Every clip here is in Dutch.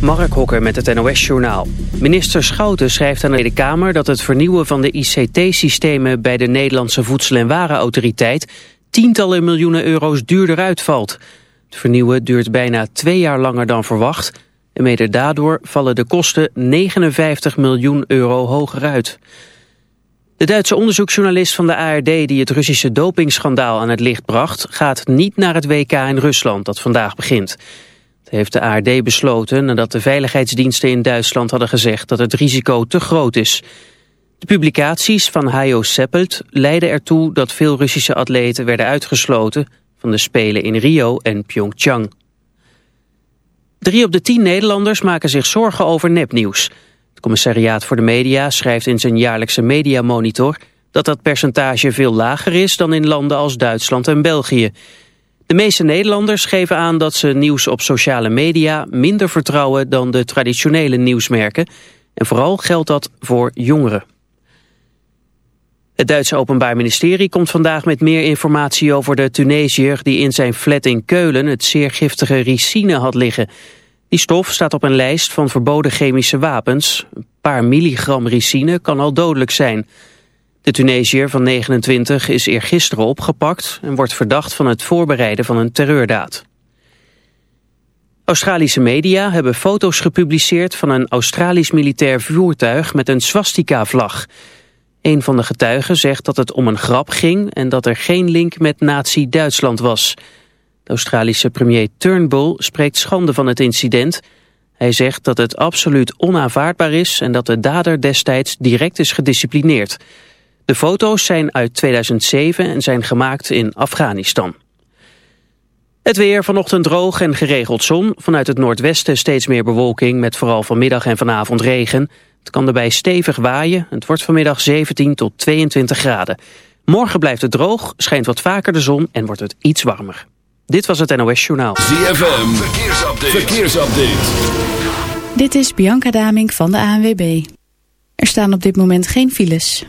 Mark Hokker met het NOS-journaal. Minister Schouten schrijft aan de Tweede Kamer dat het vernieuwen van de ICT-systemen bij de Nederlandse Voedsel- en Warenautoriteit tientallen miljoenen euro's duurder uitvalt. Het vernieuwen duurt bijna twee jaar langer dan verwacht en mede daardoor vallen de kosten 59 miljoen euro hoger uit. De Duitse onderzoeksjournalist van de ARD die het Russische dopingschandaal aan het licht bracht... gaat niet naar het WK in Rusland dat vandaag begint. Het heeft de ARD besloten nadat de veiligheidsdiensten in Duitsland hadden gezegd dat het risico te groot is. De publicaties van Hajo Seppelt leidden ertoe dat veel Russische atleten werden uitgesloten van de Spelen in Rio en Pyeongchang. Drie op de tien Nederlanders maken zich zorgen over nepnieuws. Het commissariaat voor de media schrijft in zijn jaarlijkse mediamonitor dat dat percentage veel lager is dan in landen als Duitsland en België. De meeste Nederlanders geven aan dat ze nieuws op sociale media minder vertrouwen dan de traditionele nieuwsmerken. En vooral geldt dat voor jongeren. Het Duitse Openbaar Ministerie komt vandaag met meer informatie over de Tunesiër die in zijn flat in Keulen het zeer giftige ricine had liggen. Die stof staat op een lijst van verboden chemische wapens. Een paar milligram ricine kan al dodelijk zijn. De Tunesiër van 29 is eergisteren opgepakt en wordt verdacht van het voorbereiden van een terreurdaad. Australische media hebben foto's gepubliceerd van een Australisch militair voertuig met een swastika-vlag. Een van de getuigen zegt dat het om een grap ging en dat er geen link met nazi-Duitsland was. De Australische premier Turnbull spreekt schande van het incident. Hij zegt dat het absoluut onaanvaardbaar is en dat de dader destijds direct is gedisciplineerd. De foto's zijn uit 2007 en zijn gemaakt in Afghanistan. Het weer vanochtend droog en geregeld zon. Vanuit het noordwesten steeds meer bewolking met vooral vanmiddag en vanavond regen. Het kan erbij stevig waaien. Het wordt vanmiddag 17 tot 22 graden. Morgen blijft het droog, schijnt wat vaker de zon en wordt het iets warmer. Dit was het NOS Journaal. ZFM, verkeersupdate. verkeersupdate. Dit is Bianca Daming van de ANWB. Er staan op dit moment geen files.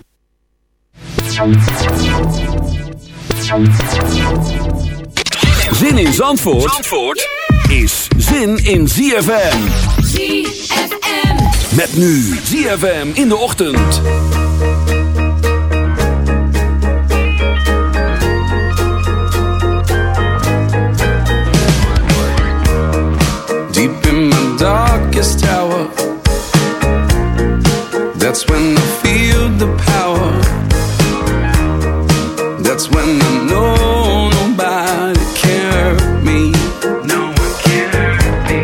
Zin in Zandvoort, Zandvoort is zin in ZFM. ZFM. Met nu ZFM in de ochtend. Deep in my darkest tower. That's when I feel the power. That's when I know nobody cares me. No one cares me.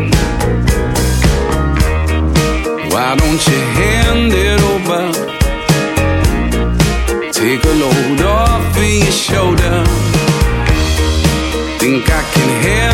Why don't you hand it over? Take a load off of your shoulder. Think I can handle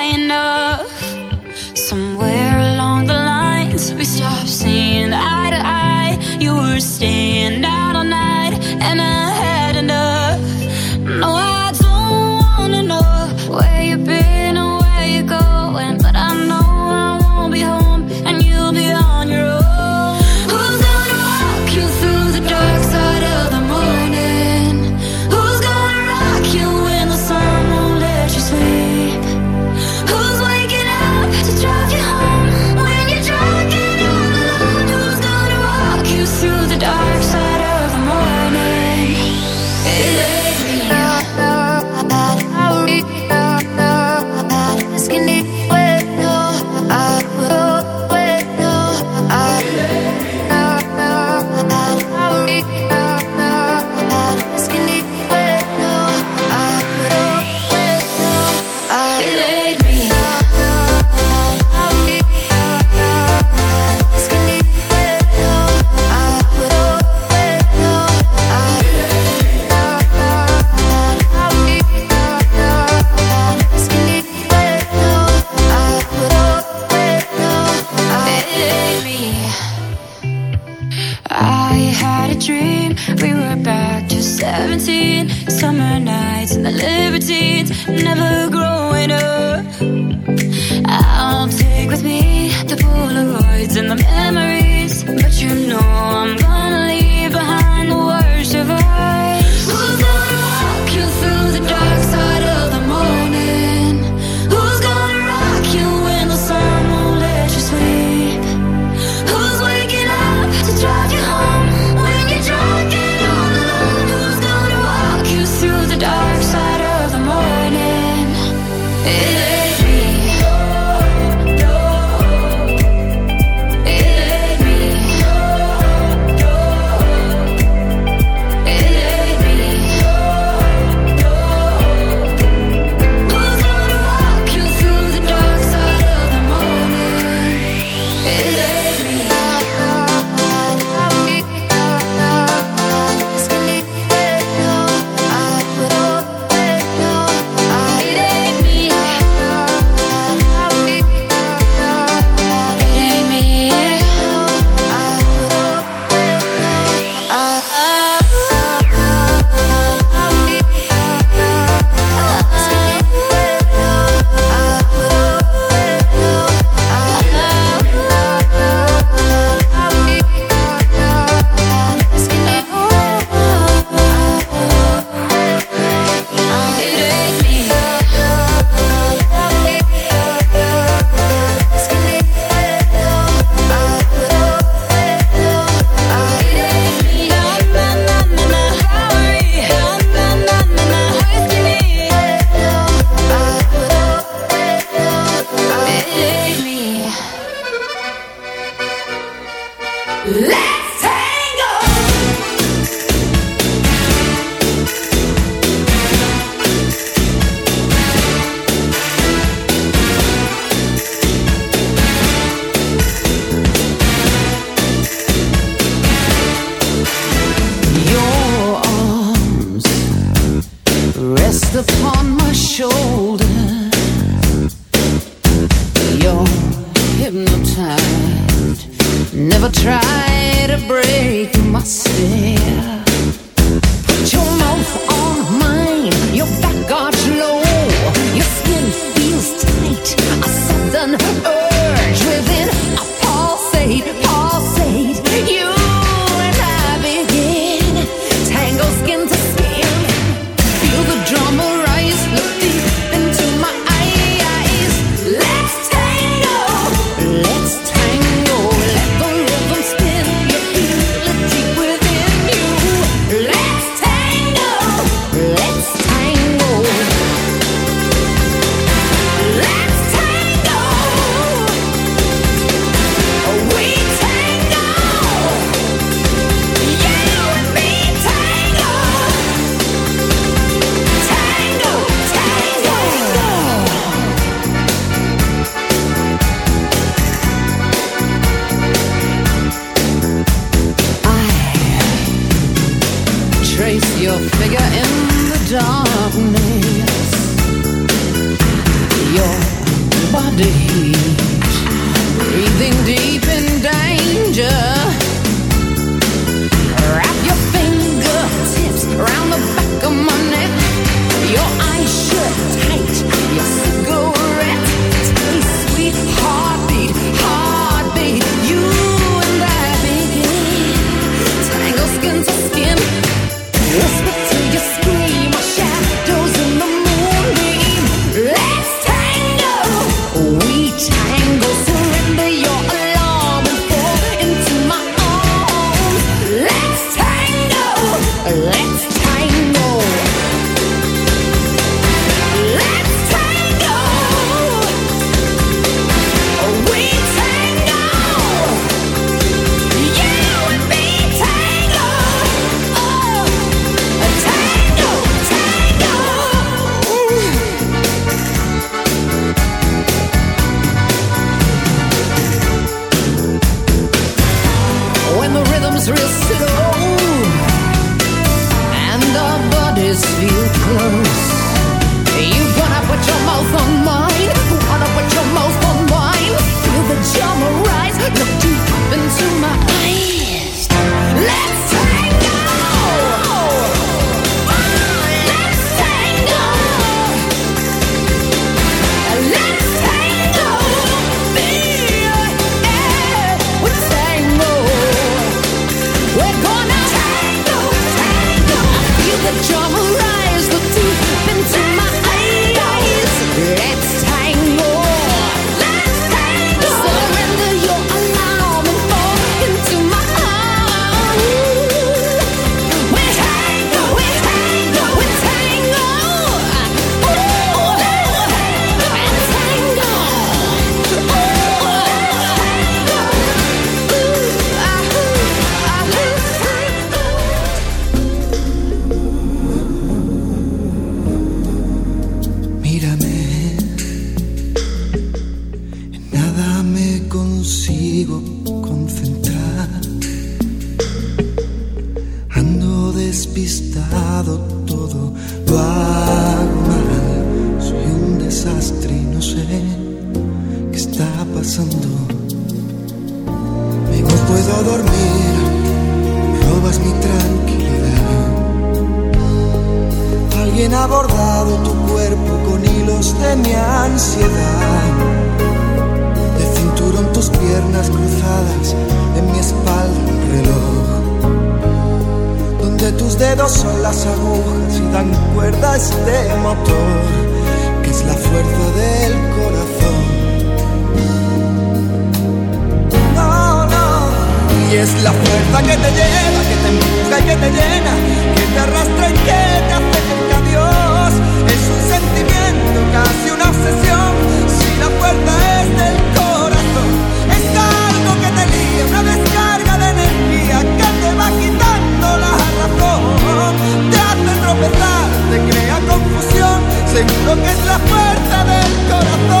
Seguro que es la fuerza del corazón,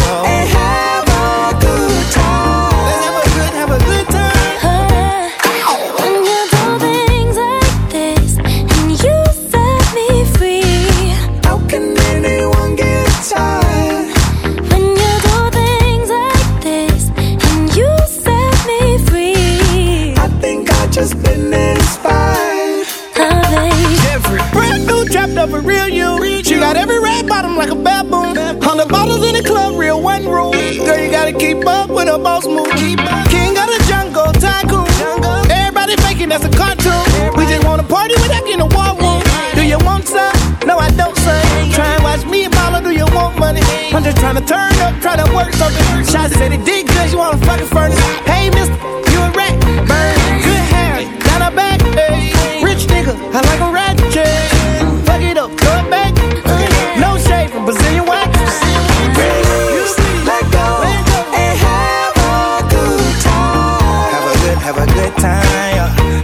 keep up with a boss move. Keep up King of the jungle, tycoon. Everybody faking that's a cartoon. We just wanna party without getting a war room. Do you want some? No, I don't, son. Try and watch me and mama, do you want money? I'm just trying to turn up, try to work something. Shots said it did good, you wanna fucking furnace. Hey, mister, you a rat. Burn, good hair, down her back. Hey, rich nigga, I like a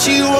what you want.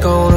go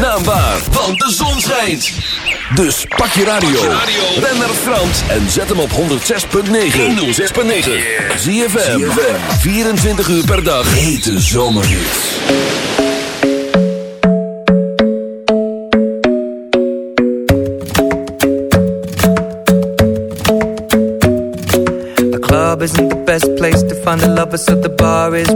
zijn naam waar, want de zon schijnt. Dus pak je radio. Ben naar Frans en zet hem op 106.9. 106.9. ZFM. 24 uur per dag. Hete zomerhits. The club isn't the best place to find the lovers, so the bar is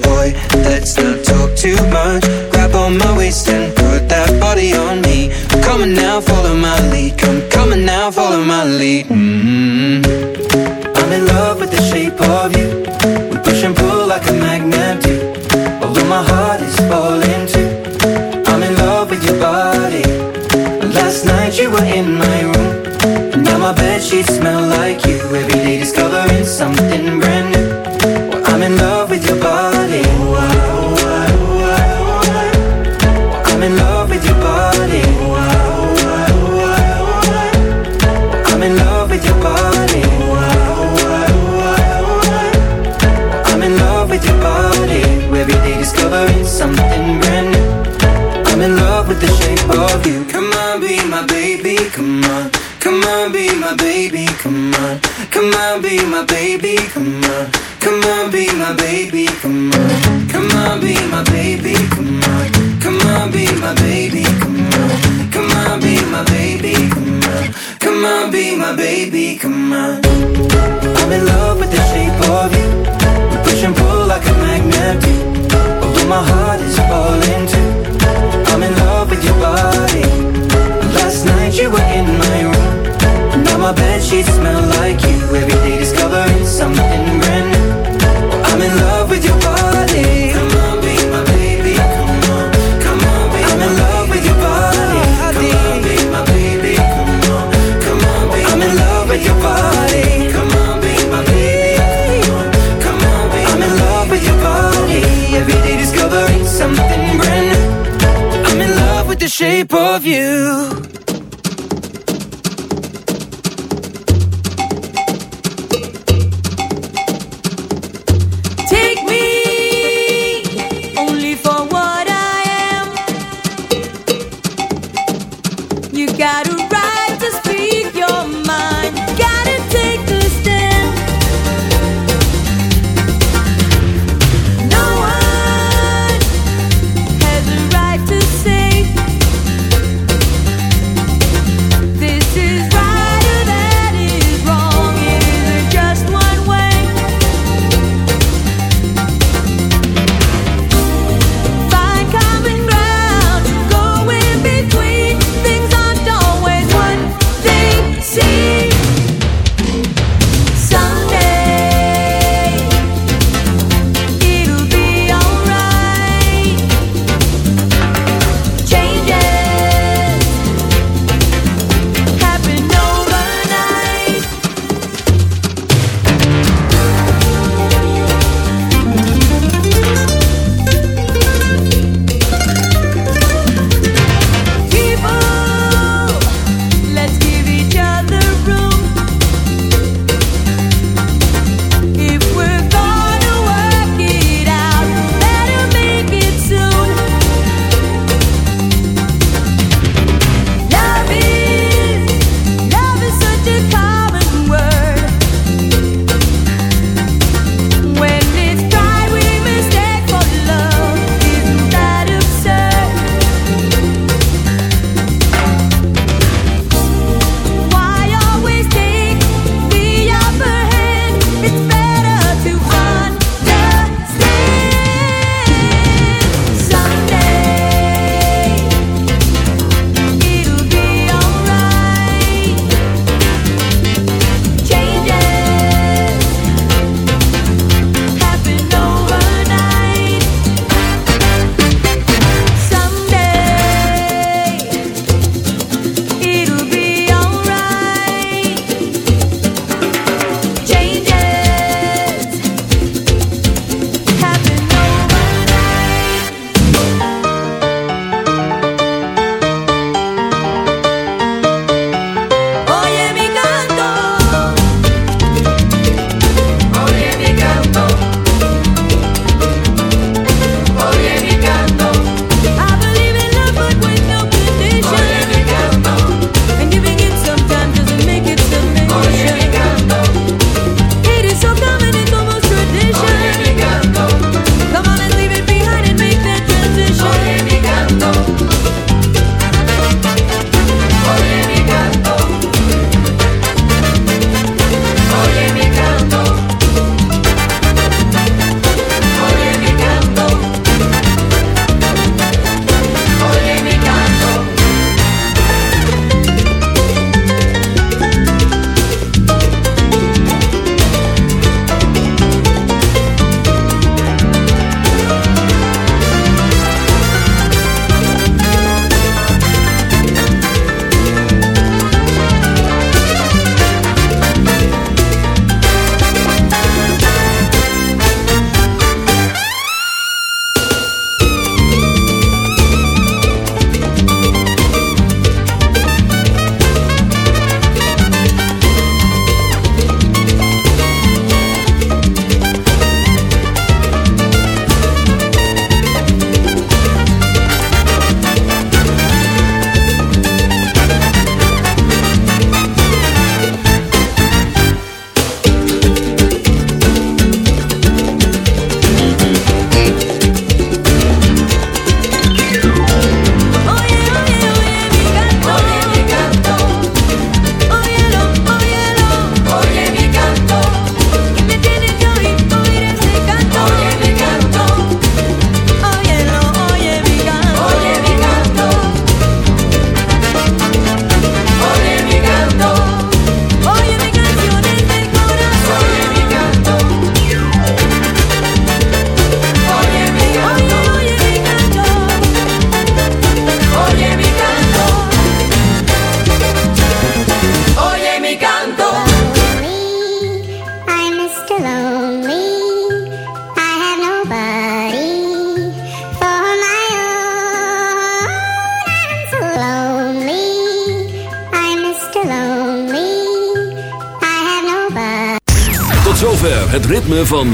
you.